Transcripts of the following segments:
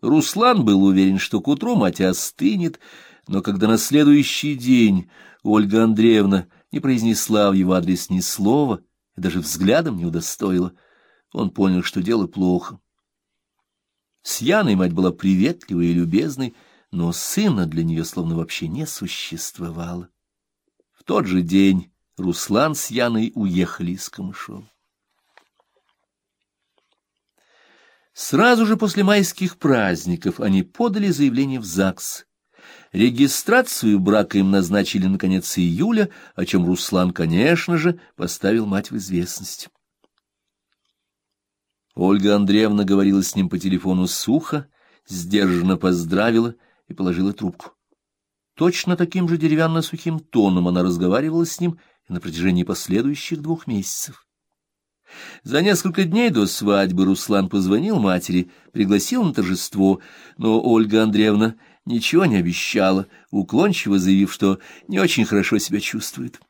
Руслан был уверен, что к утру мать остынет, но когда на следующий день Ольга Андреевна не произнесла в его адрес ни слова и даже взглядом не удостоила, он понял, что дело плохо. С Яной мать была приветливой и любезной, но сына для нее словно вообще не существовало. В тот же день Руслан с Яной уехали из Камышова. Сразу же после майских праздников они подали заявление в ЗАГС. Регистрацию брака им назначили на конец июля, о чем Руслан, конечно же, поставил мать в известность. Ольга Андреевна говорила с ним по телефону сухо, сдержанно поздравила и положила трубку. Точно таким же деревянно-сухим тоном она разговаривала с ним на протяжении последующих двух месяцев. За несколько дней до свадьбы Руслан позвонил матери, пригласил на торжество, но Ольга Андреевна ничего не обещала, уклончиво заявив, что не очень хорошо себя чувствует.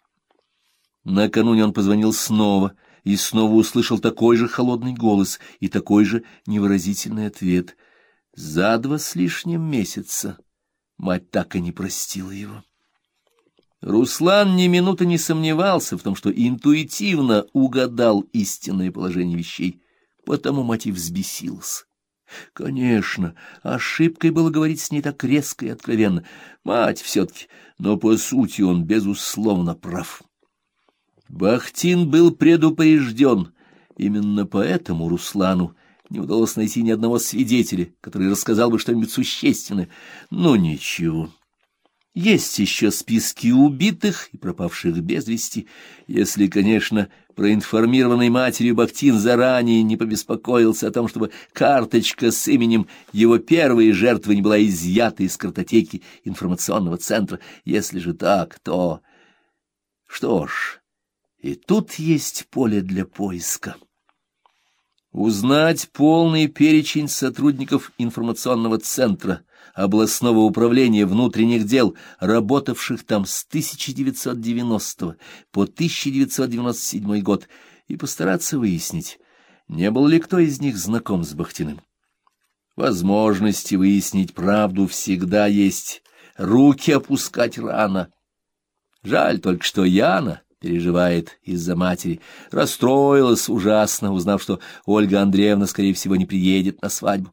Накануне он позвонил снова и снова услышал такой же холодный голос и такой же невыразительный ответ. За два с лишним месяца мать так и не простила его. Руслан ни минуты не сомневался в том, что интуитивно угадал истинное положение вещей, потому мотив взбесился. Конечно, ошибкой было говорить с ней так резко и откровенно. Мать все-таки, но по сути он безусловно прав. Бахтин был предупрежден. Именно поэтому Руслану не удалось найти ни одного свидетеля, который рассказал бы что-нибудь существенное. Но ничего. Есть еще списки убитых и пропавших без вести, если, конечно, проинформированный матерью Бахтин заранее не побеспокоился о том, чтобы карточка с именем его первой жертвы не была изъята из картотеки информационного центра. Если же так, то... Что ж, и тут есть поле для поиска. Узнать полный перечень сотрудников информационного центра — областного управления внутренних дел, работавших там с 1990 по 1997 год, и постараться выяснить, не был ли кто из них знаком с Бахтиным. Возможности выяснить правду всегда есть, руки опускать рано. Жаль только, что Яна переживает из-за матери, расстроилась ужасно, узнав, что Ольга Андреевна, скорее всего, не приедет на свадьбу.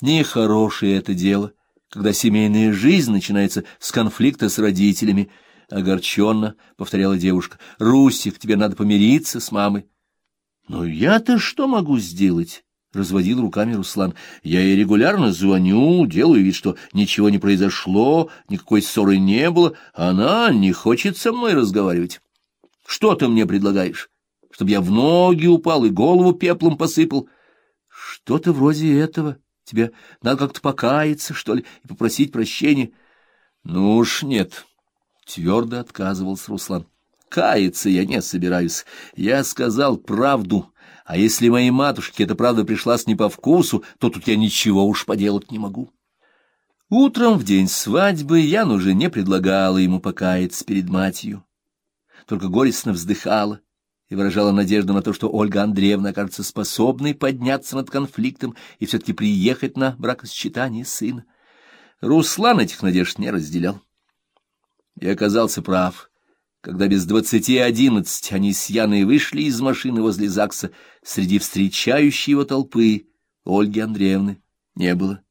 Нехорошее это дело, когда семейная жизнь начинается с конфликта с родителями. Огорченно, — повторяла девушка, — Русик, тебе надо помириться с мамой. — Ну я-то что могу сделать? — разводил руками Руслан. — Я ей регулярно звоню, делаю вид, что ничего не произошло, никакой ссоры не было, она не хочет со мной разговаривать. Что ты мне предлагаешь? Чтобы я в ноги упал и голову пеплом посыпал? Что-то вроде этого. — Тебе надо как-то покаяться, что ли, и попросить прощения. Ну уж нет, — твердо отказывался Руслан. Каяться я не собираюсь. Я сказал правду. А если моей матушке эта правда пришлась не по вкусу, то тут я ничего уж поделать не могу. Утром в день свадьбы Ян уже не предлагала ему покаяться перед матерью. Только горестно вздыхала и выражала надежду на то, что Ольга Андреевна окажется способной подняться над конфликтом и все-таки приехать на бракосчитание сына. Руслан этих надежд не разделял. И оказался прав. Когда без двадцати одиннадцать они с Яной вышли из машины возле ЗАГСа, среди встречающей его толпы Ольги Андреевны не было.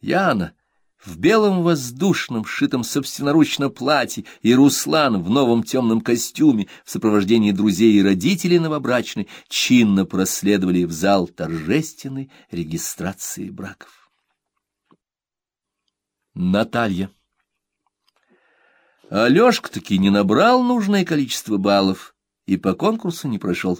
Яна в белом воздушном, шитом собственноручно платье, и Руслан в новом темном костюме в сопровождении друзей и родителей новобрачной чинно проследовали в зал торжественной регистрации браков. Наталья Алешка таки не набрал нужное количество баллов и по конкурсу не прошел.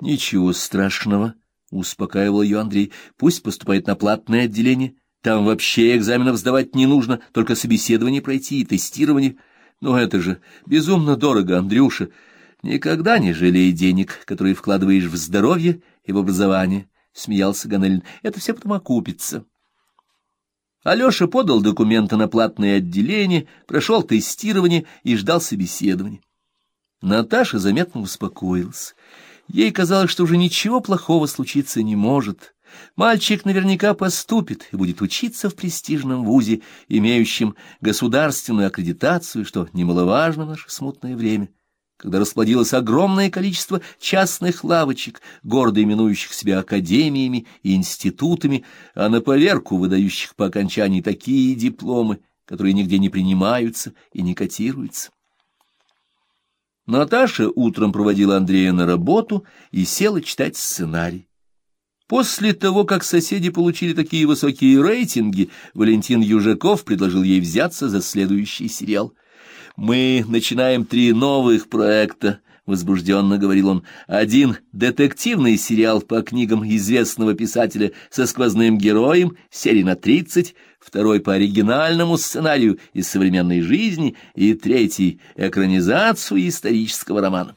Ничего страшного, — успокаивал ее Андрей, — пусть поступает на платное отделение — там вообще экзаменов сдавать не нужно, только собеседование пройти и тестирование. Но это же безумно дорого, Андрюша. Никогда не жалей денег, которые вкладываешь в здоровье и в образование, — смеялся Ганелин. Это все потом окупится. Алеша подал документы на платное отделение, прошел тестирование и ждал собеседования. Наташа заметно успокоилась. Ей казалось, что уже ничего плохого случиться не может — Мальчик наверняка поступит и будет учиться в престижном вузе, имеющем государственную аккредитацию, что немаловажно в наше смутное время, когда расплодилось огромное количество частных лавочек, гордо именующих себя академиями и институтами, а на поверку выдающих по окончании такие дипломы, которые нигде не принимаются и не котируются. Наташа утром проводила Андрея на работу и села читать сценарий. После того, как соседи получили такие высокие рейтинги, Валентин Южаков предложил ей взяться за следующий сериал. «Мы начинаем три новых проекта», — возбужденно говорил он. «Один — детективный сериал по книгам известного писателя со сквозным героем, серии на тридцать, второй по оригинальному сценарию из современной жизни и третий — экранизацию исторического романа.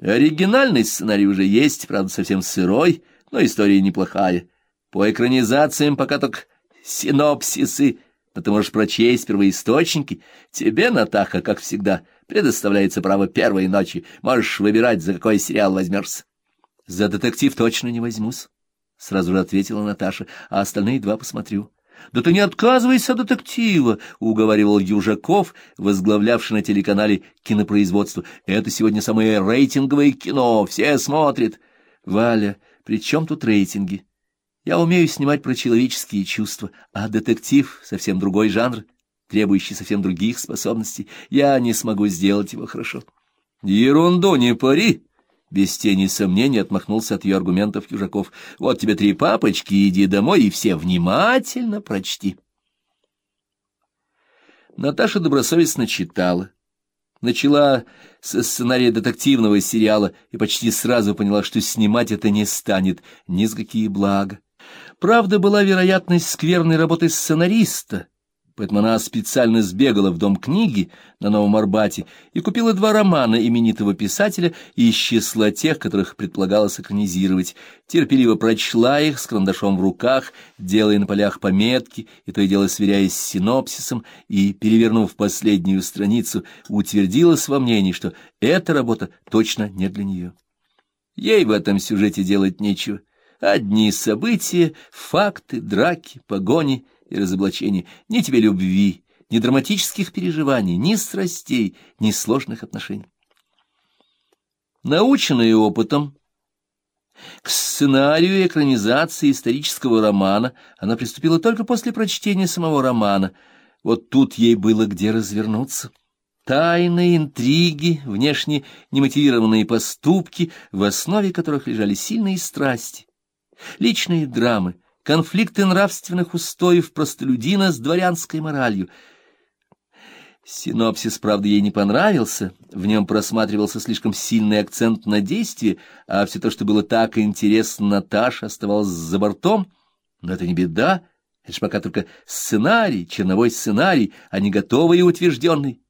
Оригинальный сценарий уже есть, правда, совсем сырой, но история неплохая. По экранизациям пока только синопсисы, но ты можешь прочесть первоисточники. Тебе, Натаха, как всегда, предоставляется право первой ночи. Можешь выбирать, за какой сериал возьмешься. — За детектив точно не возьмусь, — сразу же ответила Наташа, — а остальные два посмотрю. — Да ты не отказывайся от детектива, — уговаривал Южаков, возглавлявший на телеканале кинопроизводство. — Это сегодня самое рейтинговое кино, все смотрят. — Валя, при чем тут рейтинги? Я умею снимать про человеческие чувства, а детектив — совсем другой жанр, требующий совсем других способностей. Я не смогу сделать его хорошо. — Ерунду не пари! — без тени сомнений отмахнулся от ее аргументов Южаков. — Вот тебе три папочки, иди домой и все внимательно прочти. Наташа добросовестно читала начала со сценария детективного сериала и почти сразу поняла, что снимать это не станет ни с какие блага. Правда, была вероятность скверной работы сценариста, поэтому она специально сбегала в дом книги на Новом Арбате и купила два романа именитого писателя из числа тех, которых предполагалось экранизировать. Терпеливо прочла их с карандашом в руках, делая на полях пометки и то и дело сверяясь с синопсисом, и, перевернув последнюю страницу, утвердилась во мнении, что эта работа точно не для нее. Ей в этом сюжете делать нечего. Одни события, факты, драки, погони — и разоблачения, ни тебе любви, ни драматических переживаний, ни страстей, ни сложных отношений. Наученная опытом, к сценарию экранизации исторического романа она приступила только после прочтения самого романа. Вот тут ей было где развернуться. Тайные интриги, внешне немотивированные поступки, в основе которых лежали сильные страсти, личные драмы, конфликты нравственных устоев простолюдина с дворянской моралью. Синопсис, правда, ей не понравился, в нем просматривался слишком сильный акцент на действие, а все то, что было так интересно Наташе, оставалось за бортом. Но это не беда, это же пока только сценарий, черновой сценарий, а не готовый и утвержденный.